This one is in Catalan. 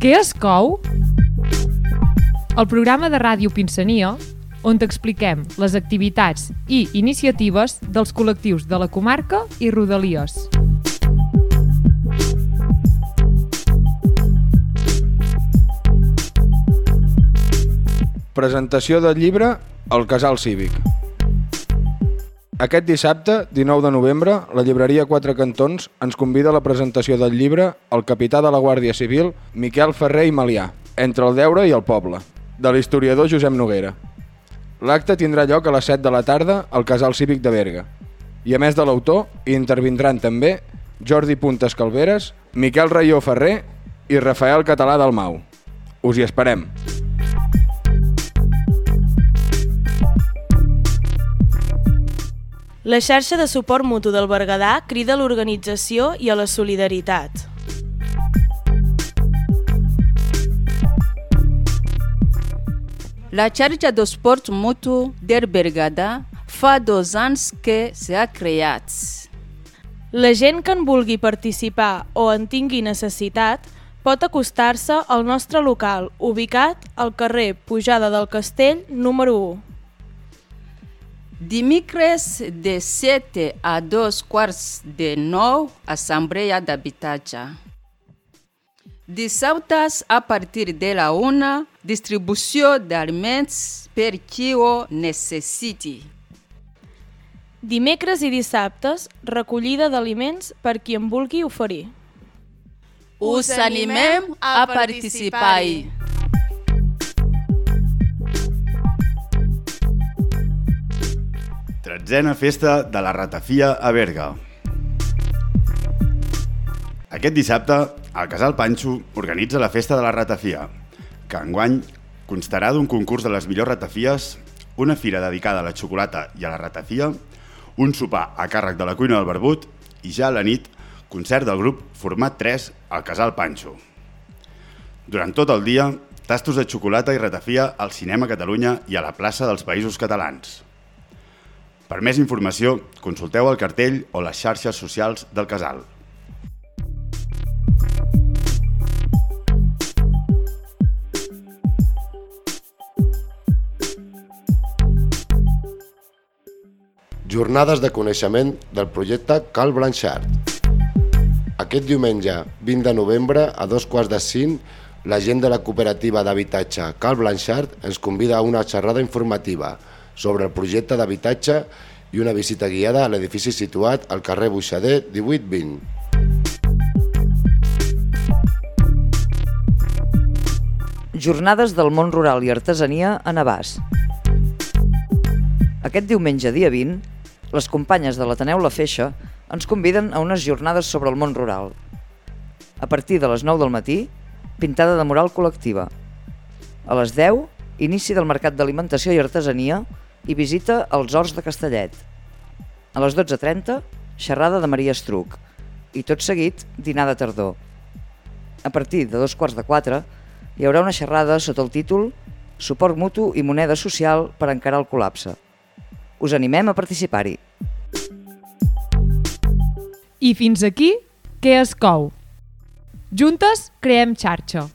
Què es cou? El programa de ràdio Pinsania, on t'expliquem les activitats i iniciatives dels col·lectius de la comarca i Rodalies. Presentació del llibre al Casal Cívic. Aquest dissabte, 19 de novembre, la llibreria Quatre Cantons ens convida a la presentació del llibre El capità de la Guàrdia Civil, Miquel Ferrer i Malià, Entre el deure i el poble, de l'historiador Josep Noguera. L'acte tindrà lloc a les 7 de la tarda al Casal Cívic de Berga. I a més de l'autor, hi intervindran també Jordi Puntes Calveres, Miquel Raió Ferrer i Rafael Català del Mau. Us hi esperem. La xarxa de suport mutu del Berguedà crida a l'organització i a la solidaritat. La xarxa de suport mutu del Berguedà fa dos anys que s'ha creat. La gent que en vulgui participar o en tingui necessitat pot acostar-se al nostre local, ubicat al carrer Pujada del Castell, número 1. Dimecres de 7 a 2 quarts de 9, assemblea d'habitatge. Dissabtes, a partir de la 1, distribució d'aliments per qui ho necessiti. Dimecres i dissabtes, recollida d'aliments per qui en vulgui oferir. Us animem a participar-hi. Tretzena festa de la ratafia a Berga. Aquest dissabte, el Casal Panxo organitza la festa de la ratafia, que enguany constarà d'un concurs de les millors ratafies, una fira dedicada a la xocolata i a la ratafia, un sopar a càrrec de la cuina del Barbut i ja a la nit, concert del grup Format 3 al Casal Panxo. Durant tot el dia, tastos de xocolata i ratafia al Cinema Catalunya i a la plaça dels Països Catalans. Per més informació, consulteu el cartell o les xarxes socials del casal. Jornades de coneixement del projecte Cal Blanchard. Aquest diumenge, 20 de novembre, a dos quarts de cinc, la gent de la cooperativa d'habitatge Cal Blanchard ens convida a una xerrada informativa sobre el projecte d'habitatge i una visita guiada a l'edifici situat al carrer Buixader 1820. Jornades del món rural i artesania a Navàs. Aquest diumenge, dia 20, les companyes de l'Ateneu La Feixa ens conviden a unes jornades sobre el món rural. A partir de les 9 del matí, pintada de mural col·lectiva. A les 10, inici del Mercat d'Alimentació i Artesania i visita als Horts de Castellet. A les 12.30, xerrada de Maria Estruc i tot seguit dinar de tardor. A partir de dos quarts de quatre hi haurà una xerrada sota el títol Suport mutu i moneda social per encarar el col·lapse. Us animem a participar-hi. I fins aquí, què es cou? Juntes creem xarxa.